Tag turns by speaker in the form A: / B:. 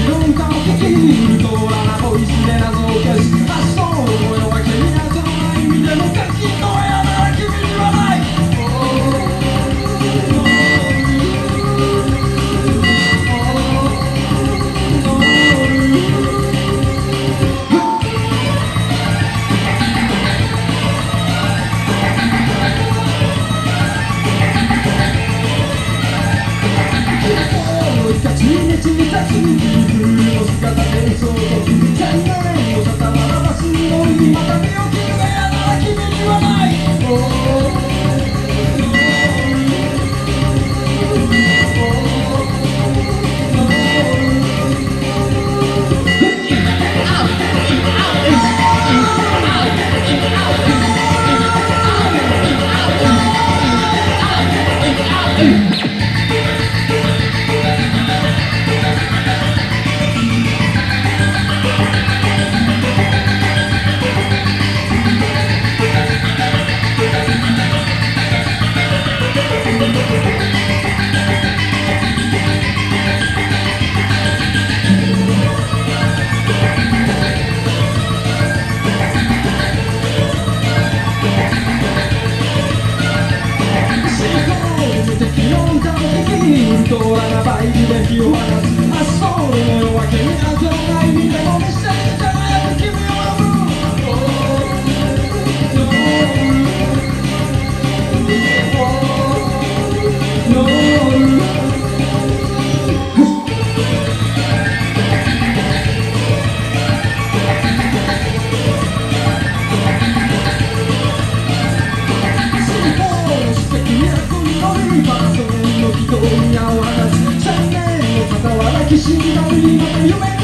A: Hold on, I've always been as baby, if you wanna きしみが見え夢